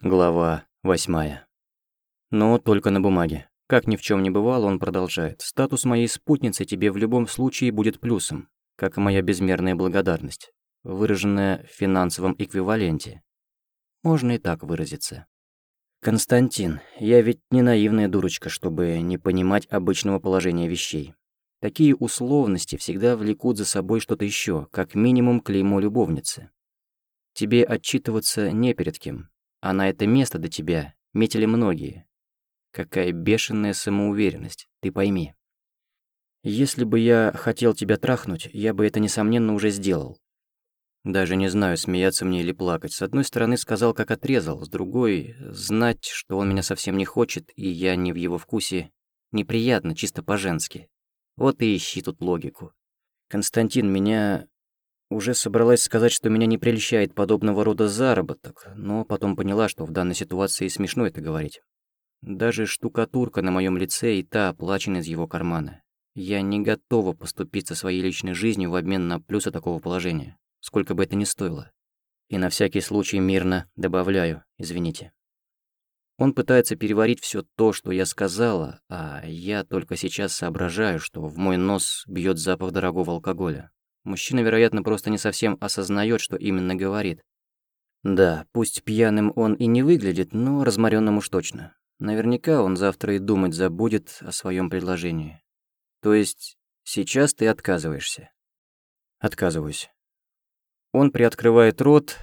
Глава восьмая. Но только на бумаге. Как ни в чем не бывало, он продолжает. Статус моей спутницы тебе в любом случае будет плюсом, как и моя безмерная благодарность, выраженная в финансовом эквиваленте. Можно и так выразиться. Константин, я ведь не наивная дурочка, чтобы не понимать обычного положения вещей. Такие условности всегда влекут за собой что-то еще, как минимум клеймо любовницы. Тебе отчитываться не перед кем, а на это место до тебя метили многие. Какая бешеная самоуверенность, ты пойми. Если бы я хотел тебя трахнуть, я бы это, несомненно, уже сделал. Даже не знаю, смеяться мне или плакать. С одной стороны, сказал, как отрезал, с другой — знать, что он меня совсем не хочет, и я не в его вкусе, неприятно, чисто по-женски. Вот и ищи тут логику. Константин, меня уже собралась сказать, что меня не прельщает подобного рода заработок, но потом поняла, что в данной ситуации смешно это говорить. Даже штукатурка на моем лице и та оплачена из его кармана. Я не готова поступить со своей личной жизнью в обмен на плюсы такого положения, сколько бы это ни стоило. И на всякий случай мирно добавляю, извините. Он пытается переварить все то, что я сказала, а я только сейчас соображаю, что в мой нос бьет запах дорогого алкоголя. Мужчина, вероятно, просто не совсем осознает, что именно говорит. Да, пусть пьяным он и не выглядит, но разморенным уж точно. Наверняка он завтра и думать забудет о своем предложении. То есть сейчас ты отказываешься? Отказываюсь. Он приоткрывает рот,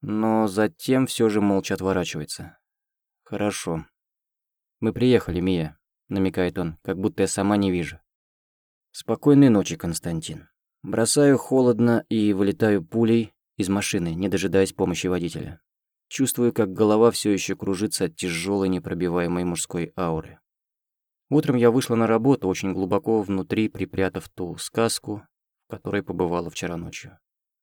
но затем все же молча отворачивается. Хорошо. Мы приехали, Мия, намекает он, как будто я сама не вижу. Спокойной ночи, Константин. Бросаю холодно и вылетаю пулей из машины, не дожидаясь помощи водителя. Чувствую, как голова все еще кружится от тяжелой непробиваемой мужской ауры. Утром я вышла на работу, очень глубоко внутри припрятав ту сказку, в которой побывала вчера ночью.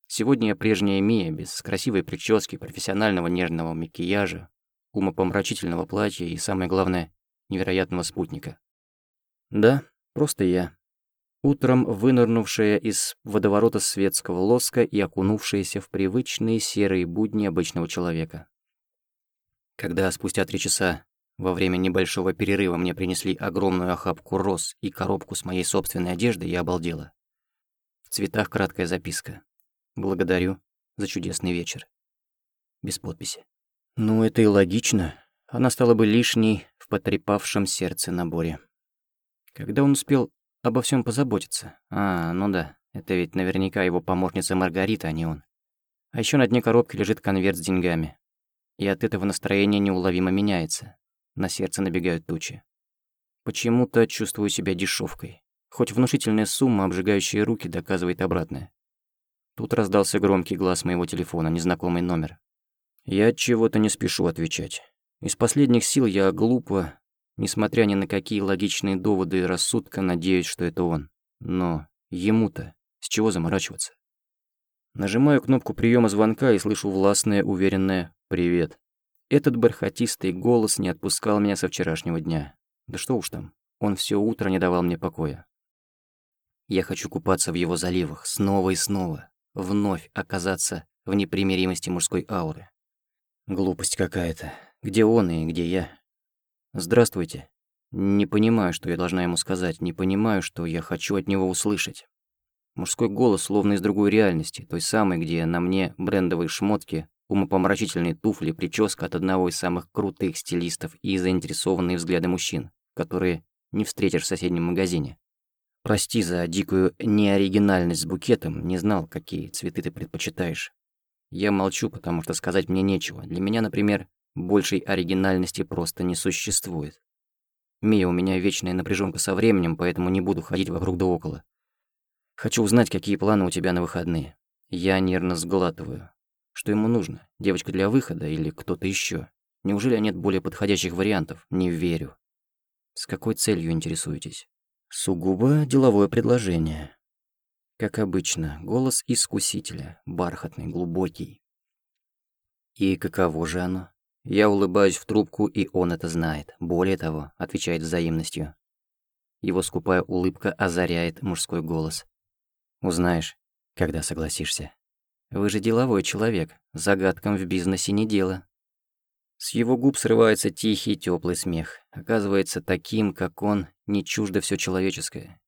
Сегодня я прежняя Мия, без красивой прически, профессионального нежного макияжа, умопомрачительного платья и, самое главное, невероятного спутника. Да, просто я утром вынырнувшая из водоворота светского лоска и окунувшаяся в привычные серые будни обычного человека. Когда спустя три часа во время небольшого перерыва мне принесли огромную охапку роз и коробку с моей собственной одеждой, я обалдела. В цветах краткая записка. «Благодарю за чудесный вечер». Без подписи. Ну, это и логично. Она стала бы лишней в потрепавшем сердце наборе. Когда он успел обо всем позаботиться. А, ну да, это ведь наверняка его помощница Маргарита, а не он. А еще на дне коробки лежит конверт с деньгами. И от этого настроение неуловимо меняется. На сердце набегают тучи. Почему-то чувствую себя дешевкой. Хоть внушительная сумма, обжигающая руки, доказывает обратное. Тут раздался громкий глаз моего телефона, незнакомый номер. Я от чего-то не спешу отвечать. Из последних сил я глупо Несмотря ни на какие логичные доводы и рассудка, надеюсь, что это он. Но ему-то с чего заморачиваться? Нажимаю кнопку приема звонка и слышу властное, уверенное «Привет». Этот бархатистый голос не отпускал меня со вчерашнего дня. Да что уж там, он все утро не давал мне покоя. Я хочу купаться в его заливах снова и снова, вновь оказаться в непримиримости мужской ауры. Глупость какая-то. Где он и где я? «Здравствуйте. Не понимаю, что я должна ему сказать, не понимаю, что я хочу от него услышать». Мужской голос словно из другой реальности, той самой, где на мне брендовые шмотки, умопомрачительные туфли, прическа от одного из самых крутых стилистов и заинтересованные взгляды мужчин, которые не встретишь в соседнем магазине. Прости за дикую неоригинальность с букетом, не знал, какие цветы ты предпочитаешь. Я молчу, потому что сказать мне нечего. Для меня, например, Большей оригинальности просто не существует. Мия, у меня вечная напряженка со временем, поэтому не буду ходить вокруг да около. Хочу узнать, какие планы у тебя на выходные. Я нервно сглатываю. Что ему нужно? Девочка для выхода или кто-то еще? Неужели нет более подходящих вариантов? Не верю. С какой целью интересуетесь? Сугубо деловое предложение. Как обычно, голос искусителя, бархатный, глубокий. И каково же оно? Я улыбаюсь в трубку, и он это знает. Более того, отвечает взаимностью. Его скупая улыбка озаряет мужской голос. Узнаешь, когда согласишься. Вы же деловой человек, загадкам в бизнесе не дело. С его губ срывается тихий теплый смех. Оказывается, таким, как он, не чуждо все человеческое.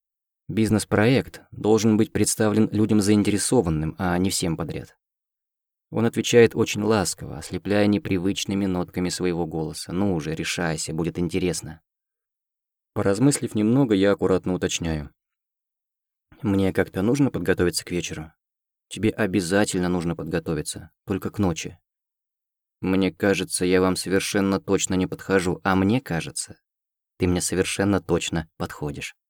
Бизнес-проект должен быть представлен людям заинтересованным, а не всем подряд. Он отвечает очень ласково, ослепляя непривычными нотками своего голоса. «Ну уже, решайся, будет интересно». Поразмыслив немного, я аккуратно уточняю. «Мне как-то нужно подготовиться к вечеру?» «Тебе обязательно нужно подготовиться, только к ночи. Мне кажется, я вам совершенно точно не подхожу, а мне кажется, ты мне совершенно точно подходишь.